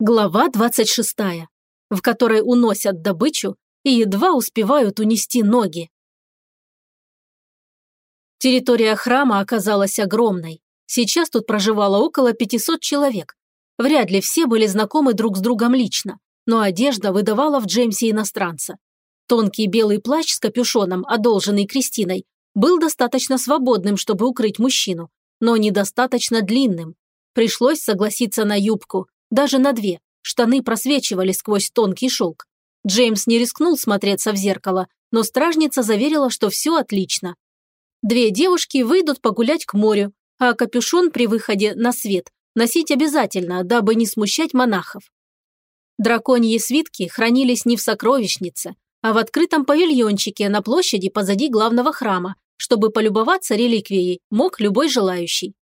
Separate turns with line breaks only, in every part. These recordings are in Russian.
Глава 26, в которой уносят добычу и едва успевают унести ноги. Территория храма оказалась огромной. Сейчас тут проживало около 500 человек. Вряд ли все были знакомы друг с другом лично, но одежда выдавала в Джеймсе иностранца. Тонкий белый плащ с капюшоном, одолженный Кристиной, был достаточно свободным, чтобы укрыть мужчину, но недостаточно длинным. Пришлось согласиться на юбку, даже на две. Штаны просвечивали сквозь тонкий шелк. Джеймс не рискнул смотреться в зеркало, но стражница заверила, что все отлично. Две девушки выйдут погулять к морю, а капюшон при выходе на свет носить обязательно, дабы не смущать монахов. Драконьи свитки хранились не в сокровищнице, а в открытом павильончике на площади позади главного храма, чтобы полюбоваться реликвией мог любой желающий.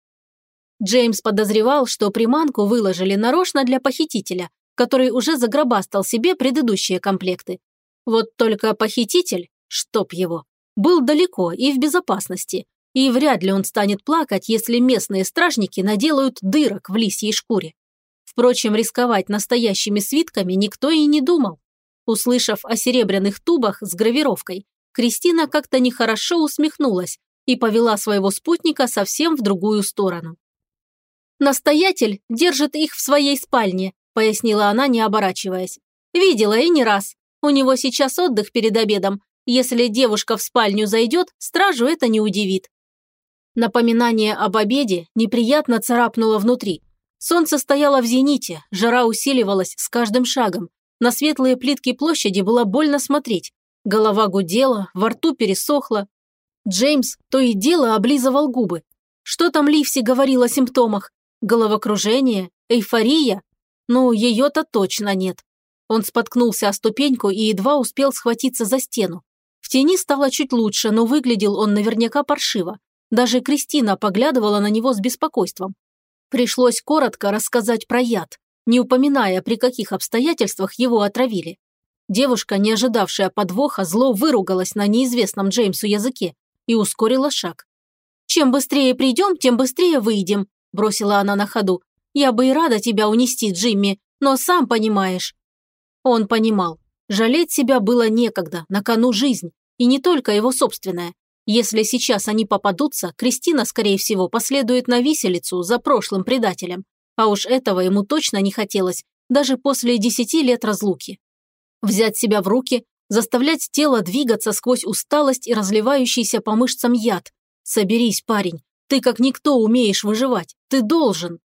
Джеймс подозревал, что приманку выложили нарочно для похитителя, который уже загробастал себе предыдущие комплекты. Вот только похититель, чтоб его, был далеко и в безопасности, и вряд ли он станет плакать, если местные стражники наделают дырок в лисьей шкуре. Впрочем, рисковать настоящими свитками никто и не думал. Услышав о серебряных тубах с гравировкой, Кристина как-то нехорошо усмехнулась и повела своего спутника совсем в другую сторону. «Настоятель держит их в своей спальне», – пояснила она, не оборачиваясь. «Видела и не раз. У него сейчас отдых перед обедом. Если девушка в спальню зайдет, стражу это не удивит». Напоминание об обеде неприятно царапнуло внутри. Солнце стояло в зените, жара усиливалась с каждым шагом. На светлые плитки площади было больно смотреть. Голова гудела, во рту пересохла. Джеймс то и дело облизывал губы. Что там Ливси говорил о симптомах? Головокружение? Эйфория? Ну, ее-то точно нет. Он споткнулся о ступеньку и едва успел схватиться за стену. В тени стало чуть лучше, но выглядел он наверняка паршиво. Даже Кристина поглядывала на него с беспокойством. Пришлось коротко рассказать про яд, не упоминая, при каких обстоятельствах его отравили. Девушка, не ожидавшая подвоха, зло выругалась на неизвестном Джеймсу языке и ускорила шаг. «Чем быстрее придем, тем быстрее выйдем», бросила она на ходу. «Я бы и рада тебя унести, Джимми, но сам понимаешь». Он понимал. Жалеть себя было некогда, на кону жизнь, и не только его собственная. Если сейчас они попадутся, Кристина, скорее всего, последует на виселицу за прошлым предателем. А уж этого ему точно не хотелось, даже после десяти лет разлуки. Взять себя в руки, заставлять тело двигаться сквозь усталость и разливающийся по мышцам яд. Соберись, парень, ты как никто умеешь выживать. Ты должен.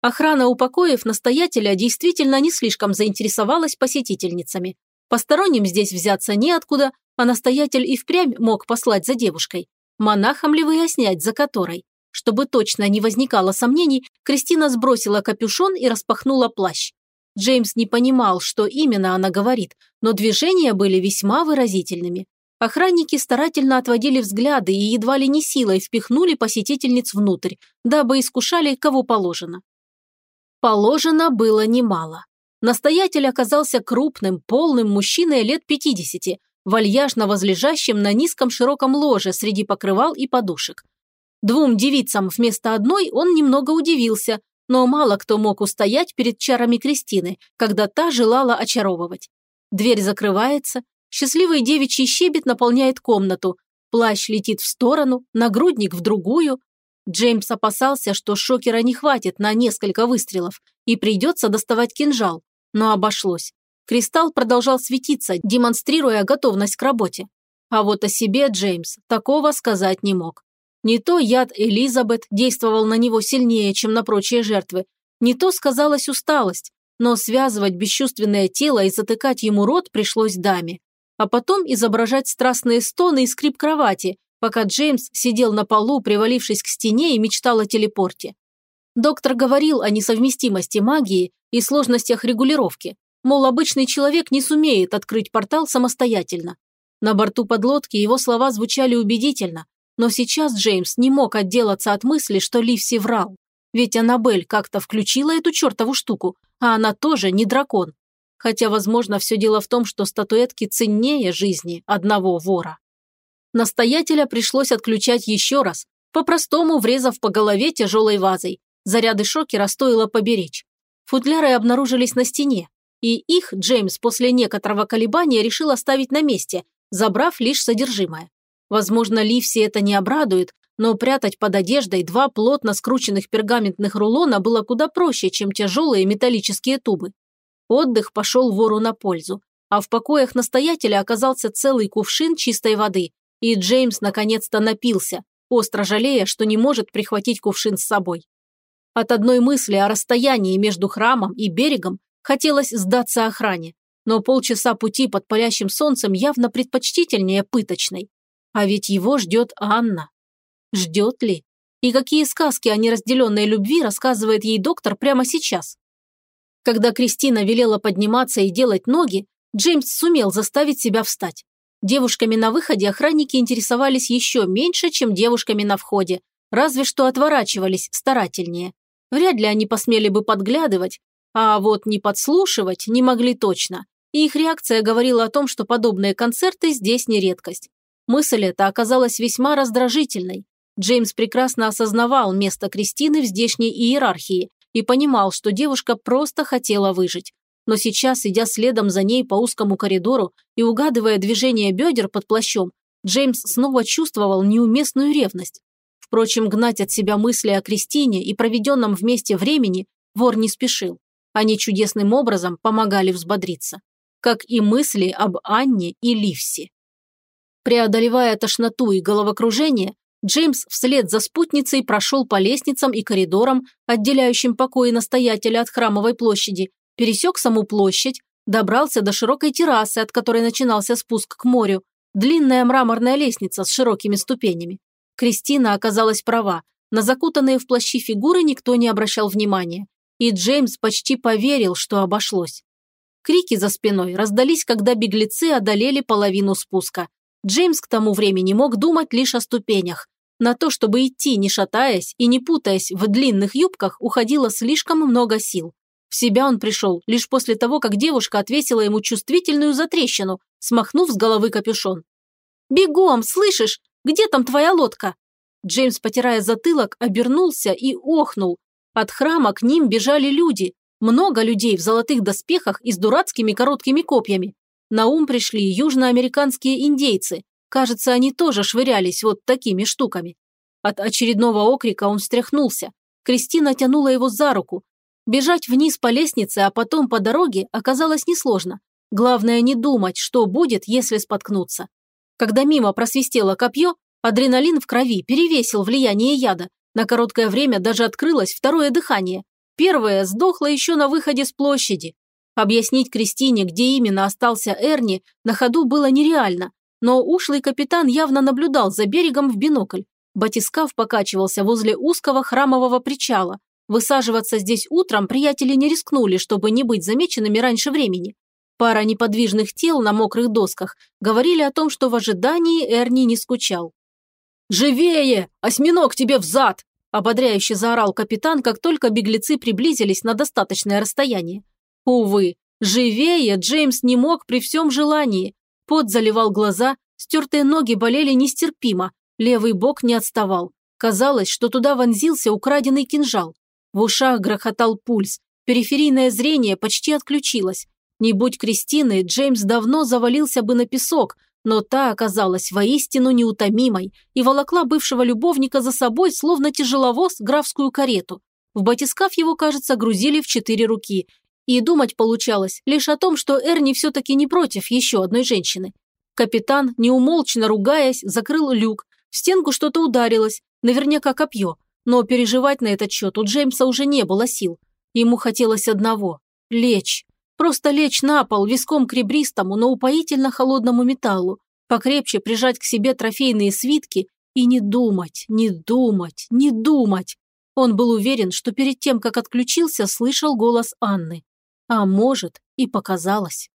Охрана упокоев настоятеля действительно не слишком заинтересовалась посетительницами. Посторонним здесь взяться неоткуда, а настоятель и впрямь мог послать за девушкой. Монахом ли выяснять, за которой? Чтобы точно не возникало сомнений, Кристина сбросила капюшон и распахнула плащ. Джеймс не понимал, что именно она говорит, но движения были весьма выразительными. Охранники старательно отводили взгляды и едва ли не силой впихнули посетительниц внутрь, дабы искушали, кого положено. Положено было немало. Настоятель оказался крупным, полным мужчиной лет 50, вальяжно возлежащим на низком широком ложе среди покрывал и подушек. Двум девицам вместо одной он немного удивился, но мало кто мог устоять перед чарами Кристины, когда та желала очаровывать. Дверь закрывается, Счастливый девичий щебет наполняет комнату. Плащ летит в сторону, нагрудник в другую. Джеймс опасался, что шокера не хватит на несколько выстрелов и придется доставать кинжал. Но обошлось. Кристалл продолжал светиться, демонстрируя готовность к работе. А вот о себе Джеймс такого сказать не мог. Не то яд Элизабет действовал на него сильнее, чем на прочие жертвы, не то сказалась усталость, но связывать бесчувственное тело и затыкать ему рот пришлось даме а потом изображать страстные стоны и скрип кровати, пока Джеймс сидел на полу, привалившись к стене и мечтал о телепорте. Доктор говорил о несовместимости магии и сложностях регулировки, мол, обычный человек не сумеет открыть портал самостоятельно. На борту подлодки его слова звучали убедительно, но сейчас Джеймс не мог отделаться от мысли, что Ливси врал. Ведь Аннабель как-то включила эту чертову штуку, а она тоже не дракон хотя, возможно, все дело в том, что статуэтки ценнее жизни одного вора. Настоятеля пришлось отключать еще раз, по-простому врезав по голове тяжелой вазой. Заряды шокера стоило поберечь. Футляры обнаружились на стене, и их Джеймс после некоторого колебания решил оставить на месте, забрав лишь содержимое. Возможно, Ливси это не обрадует, но прятать под одеждой два плотно скрученных пергаментных рулона было куда проще, чем тяжелые металлические тубы. Отдых пошел вору на пользу, а в покоях настоятеля оказался целый кувшин чистой воды, и Джеймс наконец-то напился, остро жалея, что не может прихватить кувшин с собой. От одной мысли о расстоянии между храмом и берегом хотелось сдаться охране, но полчаса пути под палящим солнцем явно предпочтительнее пыточной. А ведь его ждет Анна. Ждет ли? И какие сказки о неразделенной любви рассказывает ей доктор прямо сейчас? Когда Кристина велела подниматься и делать ноги, Джеймс сумел заставить себя встать. Девушками на выходе охранники интересовались еще меньше, чем девушками на входе, разве что отворачивались старательнее. Вряд ли они посмели бы подглядывать, а вот не подслушивать не могли точно. И их реакция говорила о том, что подобные концерты здесь не редкость. Мысль эта оказалась весьма раздражительной. Джеймс прекрасно осознавал место Кристины в здешней иерархии и понимал, что девушка просто хотела выжить. Но сейчас, идя следом за ней по узкому коридору и угадывая движение бедер под плащом, Джеймс снова чувствовал неуместную ревность. Впрочем, гнать от себя мысли о Кристине и проведенном вместе времени вор не спешил. Они чудесным образом помогали взбодриться. Как и мысли об Анне и Ливсе. Преодолевая тошноту и головокружение, Джеймс вслед за спутницей прошел по лестницам и коридорам, отделяющим покои настоятеля от храмовой площади, пересек саму площадь, добрался до широкой террасы, от которой начинался спуск к морю, длинная мраморная лестница с широкими ступенями. Кристина оказалась права, на закутанные в плащи фигуры никто не обращал внимания, и Джеймс почти поверил, что обошлось. Крики за спиной раздались, когда беглецы одолели половину спуска. Джеймс к тому времени мог думать лишь о ступенях. На то, чтобы идти, не шатаясь и не путаясь в длинных юбках, уходило слишком много сил. В себя он пришел лишь после того, как девушка отвесила ему чувствительную затрещину, смахнув с головы капюшон. «Бегом, слышишь? Где там твоя лодка?» Джеймс, потирая затылок, обернулся и охнул. От храма к ним бежали люди. Много людей в золотых доспехах и с дурацкими короткими копьями. На ум пришли южноамериканские индейцы. Кажется, они тоже швырялись вот такими штуками. От очередного окрика он встряхнулся. Кристина тянула его за руку, Бежать вниз по лестнице, а потом по дороге оказалось несложно. Главное не думать, что будет, если споткнуться. Когда мимо просвистело копье, адреналин в крови перевесил влияние яда. На короткое время даже открылось второе дыхание. Первое сдохло еще на выходе с площади. Объяснить Кристине, где именно остался Эрни, на ходу было нереально, но ушлый капитан явно наблюдал за берегом в бинокль. Батискаф покачивался возле узкого храмового причала, Высаживаться здесь утром приятели не рискнули, чтобы не быть замеченными раньше времени. Пара неподвижных тел на мокрых досках говорили о том, что в ожидании Эрни не скучал. «Живее! Осьминог тебе взад!» – ободряюще заорал капитан, как только беглецы приблизились на достаточное расстояние. Увы, живее Джеймс не мог при всем желании. Пот заливал глаза, стертые ноги болели нестерпимо, левый бок не отставал. Казалось, что туда вонзился украденный кинжал. В ушах грохотал пульс, периферийное зрение почти отключилось. Не будь Кристины, Джеймс давно завалился бы на песок, но та оказалась воистину неутомимой и волокла бывшего любовника за собой, словно тяжеловоз, графскую карету. В батискаф его, кажется, грузили в четыре руки. И думать получалось лишь о том, что Эрни все-таки не против еще одной женщины. Капитан, неумолчно ругаясь, закрыл люк. В стенку что-то ударилось, наверняка копье. Но переживать на этот счет у Джеймса уже не было сил. Ему хотелось одного – лечь. Просто лечь на пол виском к ребристому, но упоительно холодному металлу, покрепче прижать к себе трофейные свитки и не думать, не думать, не думать. Он был уверен, что перед тем, как отключился, слышал голос Анны. А может, и показалось.